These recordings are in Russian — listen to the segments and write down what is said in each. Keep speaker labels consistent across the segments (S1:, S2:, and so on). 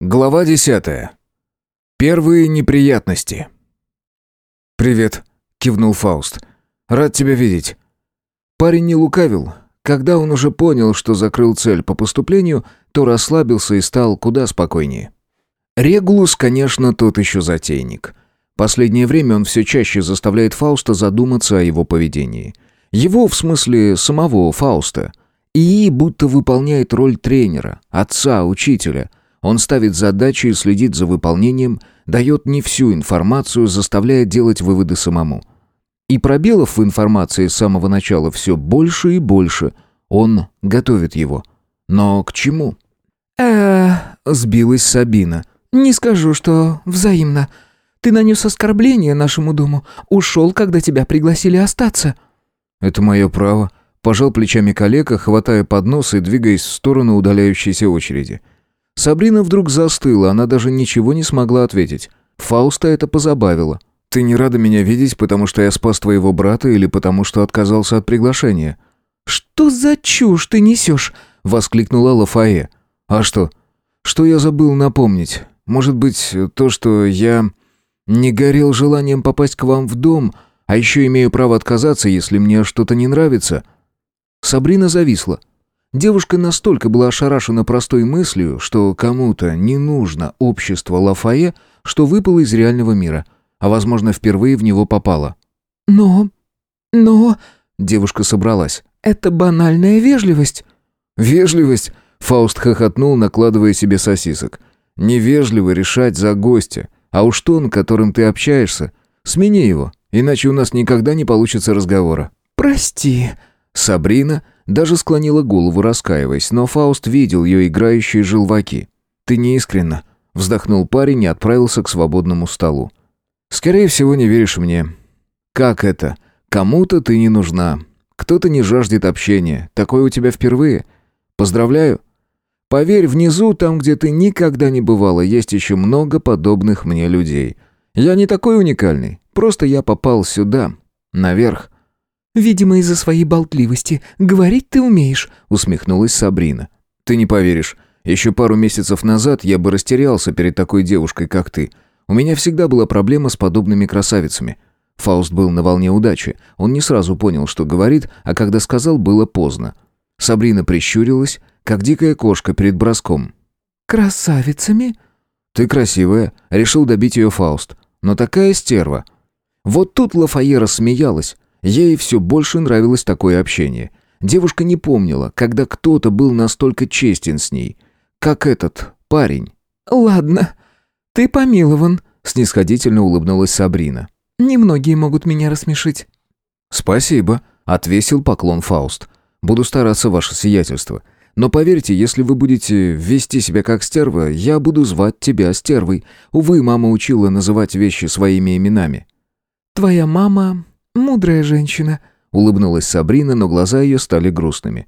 S1: Глава десятая. Первые неприятности. «Привет», — кивнул Фауст. «Рад тебя видеть». Парень не лукавил. Когда он уже понял, что закрыл цель по поступлению, то расслабился и стал куда спокойнее. Регулус, конечно, тот еще затейник. Последнее время он все чаще заставляет Фауста задуматься о его поведении. Его, в смысле, самого Фауста. И будто выполняет роль тренера, отца, учителя. Он ставит задачи и следит за выполнением, дает не всю информацию, заставляя делать выводы самому. И пробелов в информации с самого начала все больше и больше. Он готовит его. Но к чему?
S2: э
S1: сбилась Сабина.
S2: «Не скажу, что взаимно. Ты нанес оскорбление нашему дому, ушел, когда тебя пригласили остаться».
S1: «Это мое право», — пожал плечами коллега, хватая поднос и двигаясь в сторону удаляющейся очереди. Сабрина вдруг застыла, она даже ничего не смогла ответить. Фауста это позабавило. «Ты не рада меня видеть, потому что я спас твоего брата или потому что отказался от приглашения?»
S2: «Что за чушь ты несешь?» — воскликнула Лафае.
S1: «А что? Что я забыл напомнить? Может быть, то, что я не горел желанием попасть к вам в дом, а еще имею право отказаться, если мне что-то не нравится?» Сабрина зависла. Девушка настолько была ошарашена простой мыслью, что кому-то не нужно общество Лафае, что выпала из реального мира, а, возможно, впервые в него попала.
S2: «Но... но...»
S1: Девушка собралась.
S2: «Это банальная вежливость».
S1: «Вежливость?» Фауст хохотнул, накладывая себе сосисок. Невежливо решать за гостя. А уж тон, которым ты общаешься, смени его, иначе у нас никогда не получится разговора».
S2: «Прости».
S1: Сабрина даже склонила голову, раскаиваясь, но Фауст видел ее играющие желваки. «Ты неискренна», — вздохнул парень и отправился к свободному столу. «Скорее всего, не веришь мне». «Как это? Кому-то ты не нужна. Кто-то не жаждет общения. Такое у тебя впервые. Поздравляю. Поверь, внизу, там, где ты никогда не бывала, есть еще много подобных мне людей. Я не такой уникальный, просто я попал сюда, наверх».
S2: «Видимо, из-за своей болтливости. Говорить ты умеешь», —
S1: усмехнулась Сабрина. «Ты не поверишь. Еще пару месяцев назад я бы растерялся перед такой девушкой, как ты. У меня всегда была проблема с подобными красавицами». Фауст был на волне удачи. Он не сразу понял, что говорит, а когда сказал, было поздно. Сабрина прищурилась, как дикая кошка перед броском.
S2: «Красавицами?»
S1: «Ты красивая», — решил добить ее Фауст. «Но такая стерва». Вот тут Лафайе рассмеялась. Ей все больше нравилось такое общение. Девушка не помнила, когда кто-то был настолько честен с ней, как этот парень.
S2: «Ладно, ты помилован», —
S1: снисходительно улыбнулась Сабрина.
S2: «Немногие могут меня рассмешить».
S1: «Спасибо», — отвесил поклон Фауст. «Буду стараться, ваше сиятельство. Но поверьте, если вы будете вести себя как стерва, я буду звать тебя стервой. Увы, мама учила называть вещи своими именами».
S2: «Твоя мама мудрая женщина», —
S1: улыбнулась Сабрина, но глаза ее стали грустными.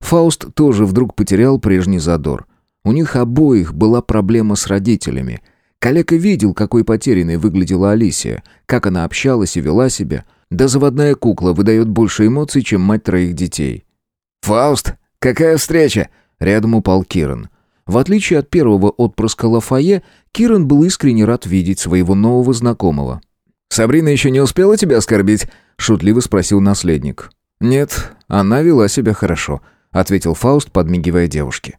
S1: Фауст тоже вдруг потерял прежний задор. У них обоих была проблема с родителями. Коллега видел, какой потерянной выглядела Алисия, как она общалась и вела себя. Да заводная кукла выдает больше эмоций, чем мать троих детей. «Фауст, какая встреча!» Рядом упал Киран. В отличие от первого отпрыска Лафае, Киран был искренне рад видеть своего нового знакомого. «Сабрина еще не успела тебя оскорбить?» — шутливо спросил наследник. «Нет, она вела себя хорошо», — ответил Фауст, подмигивая девушке.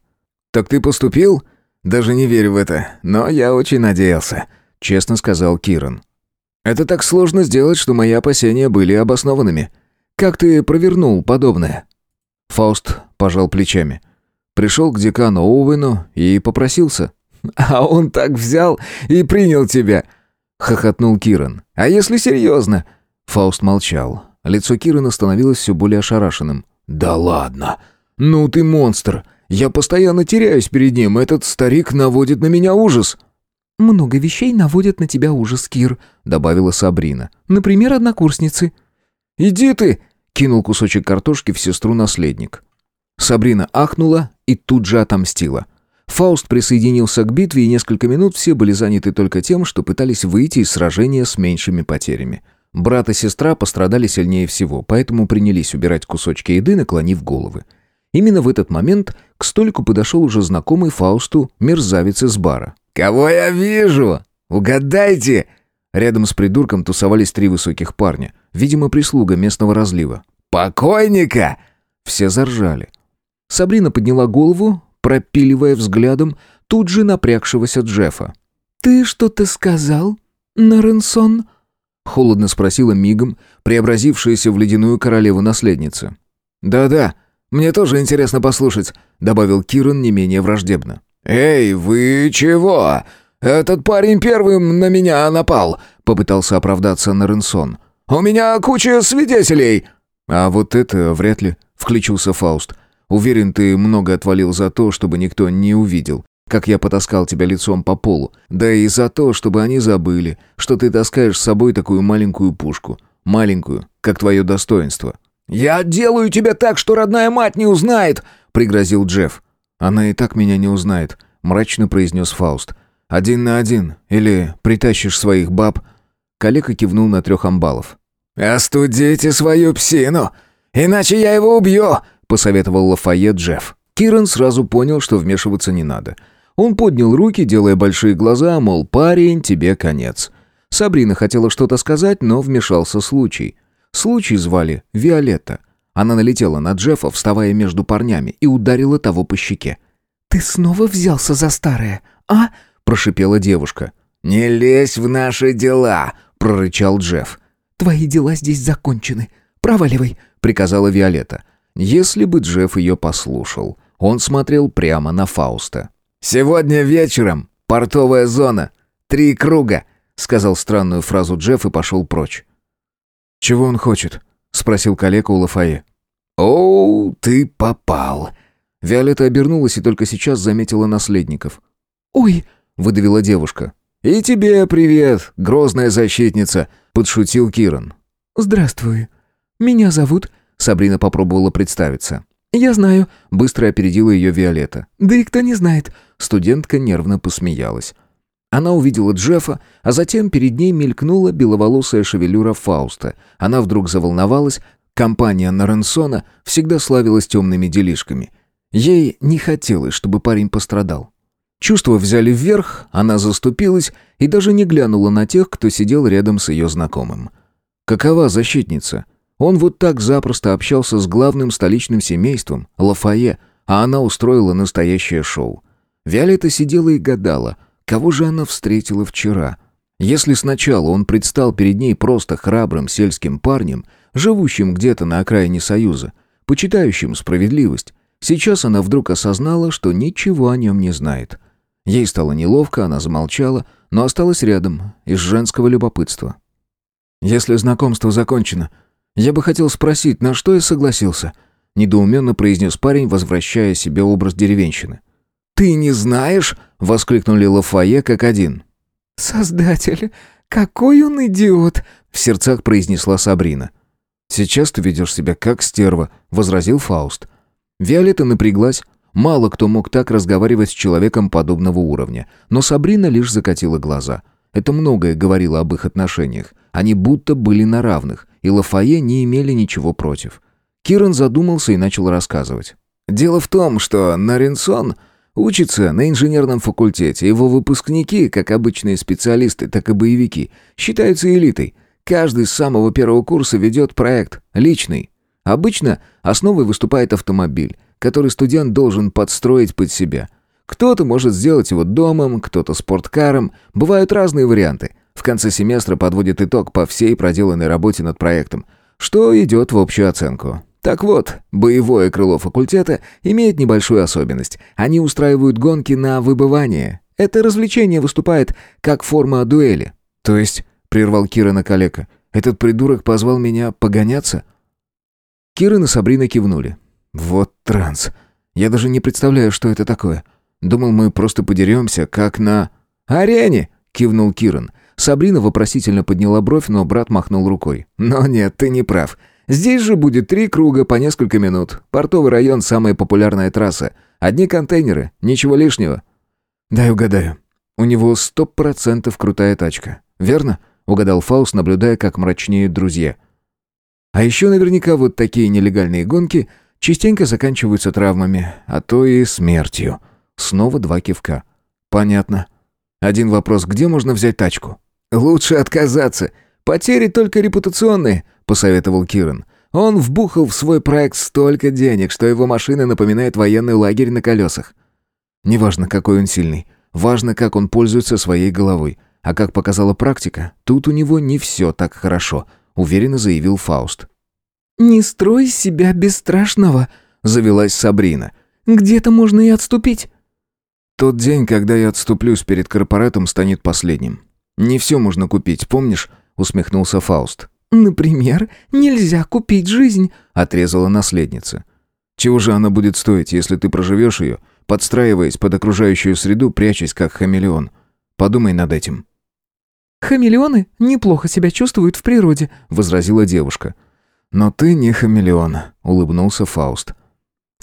S1: «Так ты поступил?» «Даже не верю в это, но я очень надеялся», — честно сказал Киран. «Это так сложно сделать, что мои опасения были обоснованными. Как ты провернул подобное?» Фауст пожал плечами. Пришел к декану Оуэну и попросился. «А он так взял и принял тебя!» — хохотнул Киран. «А если серьезно?» Фауст молчал. Лицо Кирана становилось все более ошарашенным. «Да ладно! Ну ты монстр! Я постоянно теряюсь перед ним, этот старик наводит на меня ужас!»
S2: «Много вещей наводят на тебя ужас, Кир», — добавила Сабрина. «Например, однокурсницы».
S1: «Иди ты!» — кинул кусочек картошки в сестру наследник. Сабрина ахнула и тут же отомстила. Фауст присоединился к битве, и несколько минут все были заняты только тем, что пытались выйти из сражения с меньшими потерями. Брат и сестра пострадали сильнее всего, поэтому принялись убирать кусочки еды, наклонив головы. Именно в этот момент К столику подошел уже знакомый Фаусту мерзавец из бара.
S3: «Кого я вижу? Угадайте!»
S1: Рядом с придурком тусовались три высоких парня, видимо, прислуга местного разлива.
S3: «Покойника!»
S1: Все заржали. Сабрина подняла голову, пропиливая взглядом тут же напрягшегося Джеффа.
S2: «Ты что-то сказал, Наренсон?»
S1: Холодно спросила мигом, преобразившаяся в ледяную королеву-наследница.
S3: «Да-да, мне тоже интересно послушать», — добавил Киран не менее враждебно. «Эй, вы чего? Этот парень первым на меня напал», — попытался оправдаться Наренсон. «У меня куча свидетелей».
S1: «А вот это вряд ли», — включился Фауст. «Уверен, ты много отвалил за то, чтобы никто не увидел как я потаскал тебя лицом по полу, да и за то, чтобы они забыли, что ты таскаешь с собой такую маленькую пушку. Маленькую, как твое достоинство».
S3: «Я делаю тебя так, что родная мать не узнает», — пригрозил Джефф.
S1: «Она и так меня не узнает», — мрачно произнес Фауст. «Один на один. Или притащишь своих баб». Калека кивнул на трех амбалов.
S3: «Остудите свою псину, иначе я его убью», — посоветовал Лафайет Джефф.
S1: Киран сразу понял, что вмешиваться не надо. Он поднял руки, делая большие глаза, мол, парень, тебе конец. Сабрина хотела что-то сказать, но вмешался случай. Случай звали Виолетта. Она налетела на Джеффа, вставая между парнями, и ударила того по щеке.
S2: «Ты снова взялся за старое, а?» – прошипела девушка.
S3: «Не лезь в наши дела!» – прорычал Джефф.
S2: «Твои дела здесь закончены. Проваливай!» – приказала Виолетта.
S1: Если бы Джефф ее послушал. Он смотрел прямо на Фауста.
S3: «Сегодня вечером. Портовая зона. Три круга», — сказал странную фразу Джефф и пошел прочь.
S1: «Чего он хочет?» — спросил коллега у Лафае.
S3: «Оу, ты попал!»
S1: Виолетта обернулась и только сейчас заметила наследников.
S2: «Ой!»
S1: — выдавила девушка.
S3: «И тебе привет, грозная защитница!» — подшутил Киран.
S2: «Здравствуй. Меня зовут...»
S1: — Сабрина попробовала представиться.
S2: «Я знаю», —
S1: быстро опередила ее Виолетта.
S2: «Да и кто не знает».
S1: Студентка нервно посмеялась. Она увидела Джеффа, а затем перед ней мелькнула беловолосая шевелюра Фауста. Она вдруг заволновалась. Компания Наренсона всегда славилась темными делишками. Ей не хотелось, чтобы парень пострадал. Чувства взяли вверх, она заступилась и даже не глянула на тех, кто сидел рядом с ее знакомым. Какова защитница? Он вот так запросто общался с главным столичным семейством, Лафае, а она устроила настоящее шоу. Виолетта сидела и гадала, кого же она встретила вчера. Если сначала он предстал перед ней просто храбрым сельским парнем, живущим где-то на окраине Союза, почитающим справедливость, сейчас она вдруг осознала, что ничего о нем не знает. Ей стало неловко, она замолчала, но осталась рядом, из женского любопытства. «Если знакомство закончено, «Я бы хотел спросить, на что я согласился?» — недоуменно произнес парень, возвращая себе образ деревенщины.
S3: «Ты не знаешь?» — воскликнули Лафае как один.
S2: «Создатель, какой он идиот!»
S1: — в сердцах произнесла Сабрина. «Сейчас ты ведешь себя как стерва», — возразил Фауст. Виолетта напряглась. Мало кто мог так разговаривать с человеком подобного уровня, но Сабрина лишь закатила глаза. Это многое говорило об их отношениях. Они будто были на равных, и Лафае не имели ничего против. Киран задумался и начал рассказывать.
S3: «Дело в том, что Наринсон учится на инженерном факультете. Его выпускники, как обычные специалисты, так и боевики, считаются элитой. Каждый с самого первого курса ведет проект, личный. Обычно основой выступает автомобиль, который студент должен подстроить под себя. Кто-то может сделать его домом, кто-то спорткаром. Бывают разные варианты. В конце семестра подводит итог по всей проделанной работе над проектом, что идет в общую оценку. Так вот, боевое крыло факультета имеет небольшую особенность. Они устраивают гонки на выбывание. Это развлечение выступает как форма дуэли.
S1: То есть, прервал Кира калека, этот придурок позвал меня погоняться? Киран и Сабрина кивнули. Вот транс. Я даже не представляю, что это такое. Думал, мы просто подеремся, как на...
S3: «Арене!» — кивнул Киран.
S1: Сабрина вопросительно подняла бровь, но брат махнул рукой.
S3: «Но нет, ты не прав. Здесь же будет три круга по несколько минут. Портовый район – самая популярная трасса. Одни контейнеры, ничего лишнего».
S1: «Дай угадаю. У него сто процентов крутая тачка. Верно?» – угадал Фаус, наблюдая, как мрачнеют друзья. «А еще наверняка вот такие нелегальные гонки частенько заканчиваются травмами, а то и смертью. Снова два кивка. Понятно. Один вопрос, где можно взять тачку? Лучше отказаться. Потери только репутационные, посоветовал Киран. Он вбухал в свой проект столько денег, что его машина напоминает военный лагерь на колесах. Неважно, какой он сильный, важно, как он пользуется своей головой. А как показала практика, тут у него не все так хорошо, уверенно заявил Фауст.
S2: «Не строй себя бесстрашного», — завелась Сабрина. «Где-то можно и отступить».
S1: «Тот день, когда я отступлюсь перед корпоратом, станет последним. Не все можно купить, помнишь?» — усмехнулся Фауст.
S2: «Например, нельзя купить жизнь», —
S1: отрезала наследница. «Чего же она будет стоить, если ты проживешь ее, подстраиваясь под окружающую среду, прячась как хамелеон? Подумай над этим».
S2: «Хамелеоны неплохо себя чувствуют в природе», — возразила девушка.
S1: «Но ты не хамелеон», — улыбнулся Фауст.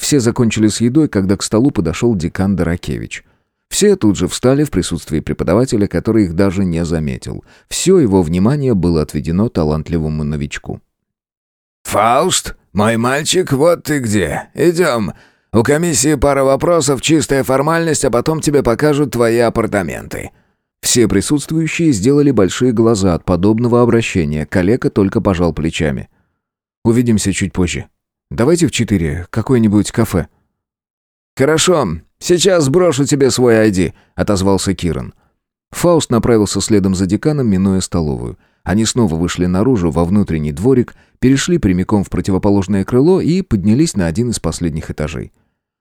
S1: Все закончили с едой, когда к столу подошел декан Доракевич. Все тут же встали в присутствии преподавателя, который их даже не заметил. Все его внимание было отведено талантливому новичку.
S3: «Фауст, мой мальчик, вот ты где. Идем. У комиссии пара вопросов, чистая формальность, а потом тебе покажут твои апартаменты».
S1: Все присутствующие сделали большие глаза от подобного обращения. Калека только пожал плечами. «Увидимся чуть позже. Давайте в четыре, какое-нибудь кафе».
S3: «Хорошо, сейчас сброшу тебе свой ID», — отозвался Киран.
S1: Фауст направился следом за деканом, минуя столовую. Они снова вышли наружу, во внутренний дворик, перешли прямиком в противоположное крыло и поднялись на один из последних этажей.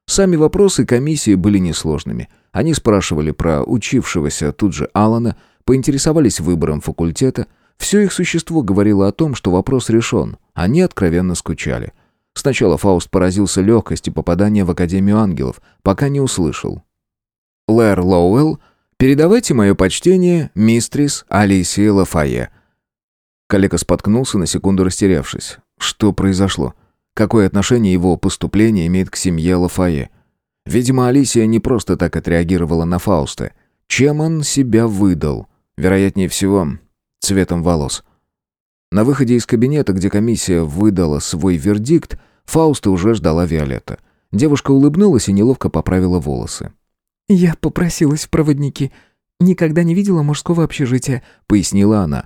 S1: Сами вопросы комиссии были несложными. Они спрашивали про учившегося тут же Алана, поинтересовались выбором факультета. Все их существо говорило о том, что вопрос решен. Они откровенно скучали. Сначала Фауст поразился легкости попадания в Академию ангелов, пока не услышал. «Лэр Лоуэлл, передавайте мое почтение мистрис Алисии Лафае». Коллега споткнулся, на секунду растерявшись. Что произошло? Какое отношение его поступление имеет к семье Лафае? Видимо, Алисия не просто так отреагировала на Фауста. Чем он себя выдал? Вероятнее всего, цветом волос. На выходе из кабинета, где комиссия выдала свой вердикт, Фауста уже ждала Виолетта. Девушка улыбнулась и неловко поправила волосы.
S2: «Я попросилась в проводники. Никогда не видела мужского общежития», — пояснила она.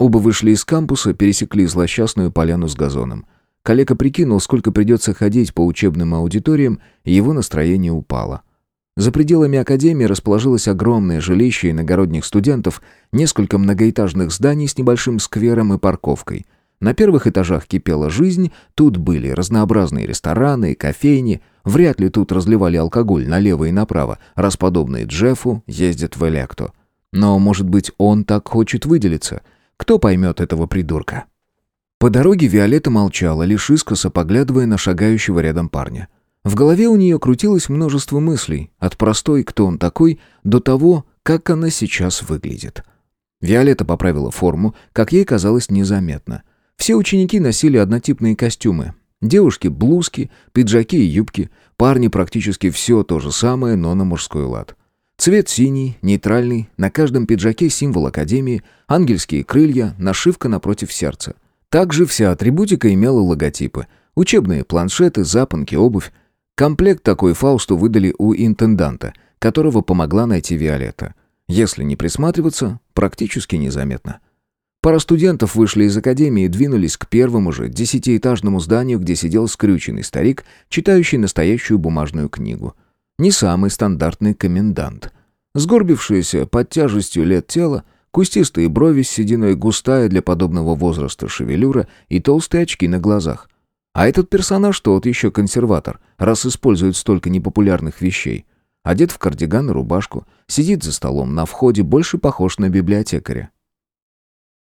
S1: Оба вышли из кампуса, пересекли злосчастную поляну с газоном. Коллега прикинул, сколько придется ходить по учебным аудиториям, и его настроение упало. За пределами академии расположилось огромное жилище иногородних студентов, несколько многоэтажных зданий с небольшим сквером и парковкой. На первых этажах кипела жизнь, тут были разнообразные рестораны кофейни, вряд ли тут разливали алкоголь налево и направо, раз подобные Джеффу ездят в Электо. Но, может быть, он так хочет выделиться? Кто поймет этого придурка? По дороге Виолетта молчала, лишь искоса поглядывая на шагающего рядом парня. В голове у нее крутилось множество мыслей, от простой «кто он такой» до того, как она сейчас выглядит. Виолетта поправила форму, как ей казалось незаметно. Все ученики носили однотипные костюмы. Девушки – блузки, пиджаки и юбки. Парни практически все то же самое, но на мужской лад. Цвет синий, нейтральный, на каждом пиджаке символ Академии, ангельские крылья, нашивка напротив сердца. Также вся атрибутика имела логотипы. Учебные планшеты, запонки, обувь. Комплект такой Фаусту выдали у интенданта, которого помогла найти Виолетта. Если не присматриваться, практически незаметно. Пара студентов вышли из академии и двинулись к первому же десятиэтажному зданию, где сидел скрюченный старик, читающий настоящую бумажную книгу. Не самый стандартный комендант. Сгорбившееся под тяжестью лет тело, Кустистые брови с сединой, густая для подобного возраста шевелюра и толстые очки на глазах. А этот персонаж тот еще консерватор, раз использует столько непопулярных вещей. Одет в кардиган и рубашку, сидит за столом на входе, больше похож на библиотекаря.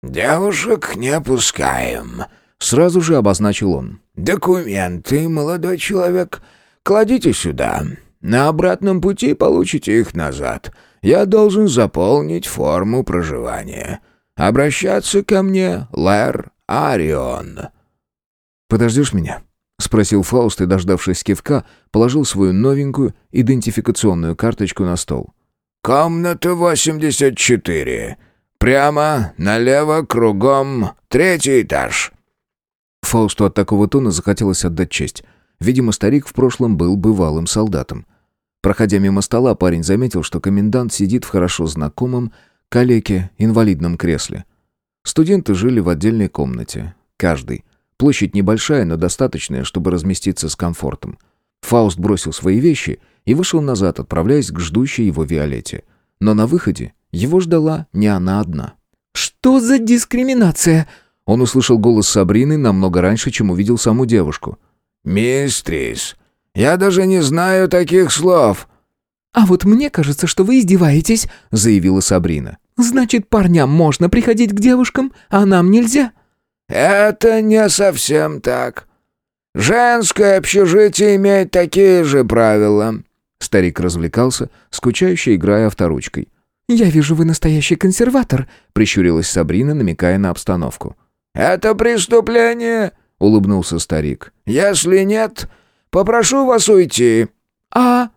S3: «Девушек не пускаем», —
S1: сразу же обозначил он.
S3: «Документы, молодой человек, кладите сюда. На обратном пути получите их назад. Я должен заполнить форму проживания. Обращаться ко мне, Лэр Арион».
S1: «Подождешь меня?» — спросил Фауст и, дождавшись кивка, положил свою новенькую идентификационную карточку на стол.
S3: «Комната 84. Прямо, налево, кругом, третий этаж».
S1: Фаусту от такого тона захотелось отдать честь. Видимо, старик в прошлом был бывалым солдатом. Проходя мимо стола, парень заметил, что комендант сидит в хорошо знакомом калеке инвалидном кресле. Студенты жили в отдельной комнате. Каждый. Площадь небольшая, но достаточная, чтобы разместиться с комфортом. Фауст бросил свои вещи и вышел назад, отправляясь к ждущей его Виолетте. Но на выходе его ждала не она одна.
S2: «Что за дискриминация?»
S1: Он услышал голос Сабрины намного раньше, чем увидел саму девушку.
S3: «Мистрис, я даже не знаю таких слов».
S2: «А вот мне кажется, что вы издеваетесь», — заявила Сабрина. «Значит, парням можно приходить к девушкам, а нам нельзя?»
S3: «Это не совсем так. Женское общежитие имеет такие же правила».
S1: Старик развлекался, скучающе играя авторучкой.
S2: «Я вижу, вы настоящий консерватор», —
S1: прищурилась Сабрина, намекая на обстановку.
S3: «Это преступление», — улыбнулся старик. «Если нет, попрошу вас уйти».
S2: «А...»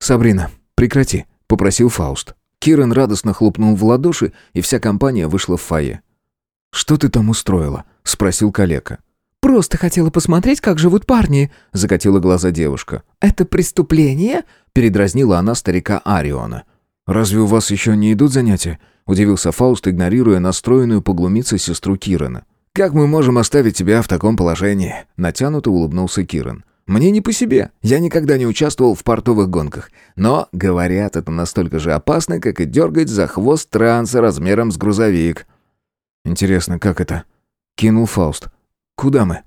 S1: «Сабрина, прекрати», — попросил Фауст. Киран радостно хлопнул в ладоши, и вся компания вышла в фойе. «Что ты там устроила?» — спросил калека.
S2: «Просто хотела посмотреть, как живут парни», — закатила глаза девушка. «Это преступление?» — передразнила она старика Ариона.
S1: «Разве у вас еще не идут занятия?» — удивился Фауст, игнорируя настроенную поглумиться сестру Кирана.
S3: «Как мы можем оставить тебя в таком положении?»
S1: — натянуто улыбнулся Киран. «Мне не по себе. Я никогда не участвовал в портовых гонках. Но, говорят, это настолько же опасно, как и дергать за хвост транса размером с грузовик». «Интересно, как это?» — кинул Фауст. «Куда мы?»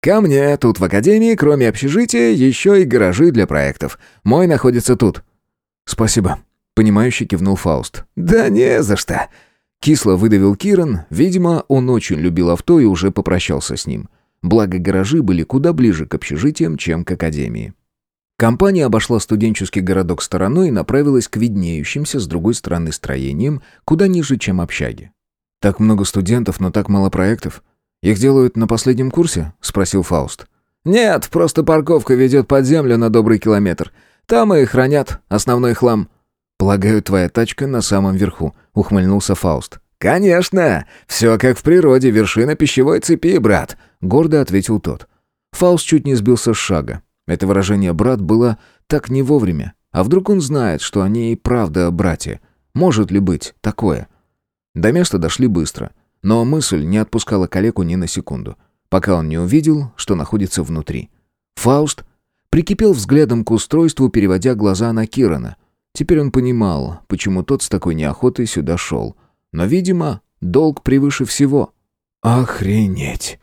S3: «Ко мне. Тут в академии, кроме общежития, еще и гаражи для проектов. Мой находится тут».
S1: «Спасибо», — понимающе кивнул Фауст.
S3: «Да не за что».
S1: Кисло выдавил Киран. Видимо, он очень любил авто и уже попрощался с ним. Благо, гаражи были куда ближе к общежитиям, чем к академии. Компания обошла студенческий городок стороной и направилась к виднеющимся с другой стороны строениям, куда ниже, чем общаги. «Так много студентов, но так мало проектов. Их делают на последнем курсе?» — спросил Фауст.
S3: «Нет, просто парковка ведет под землю на добрый километр. Там и хранят основной хлам».
S1: «Полагаю, твоя тачка на самом верху», — ухмыльнулся Фауст.
S3: «Конечно! Все как в природе, вершина пищевой цепи, брат», — гордо ответил тот.
S1: Фауст чуть не сбился с шага. Это выражение «брат» было так не вовремя. А вдруг он знает, что они и правда братья? Может ли быть такое? До места дошли быстро. Но мысль не отпускала калеку ни на секунду, пока он не увидел, что находится внутри. Фауст прикипел взглядом к устройству, переводя глаза на Кирана. Теперь он понимал, почему тот с такой неохотой сюда шел. Но, видимо, долг превыше всего.
S3: «Охренеть!»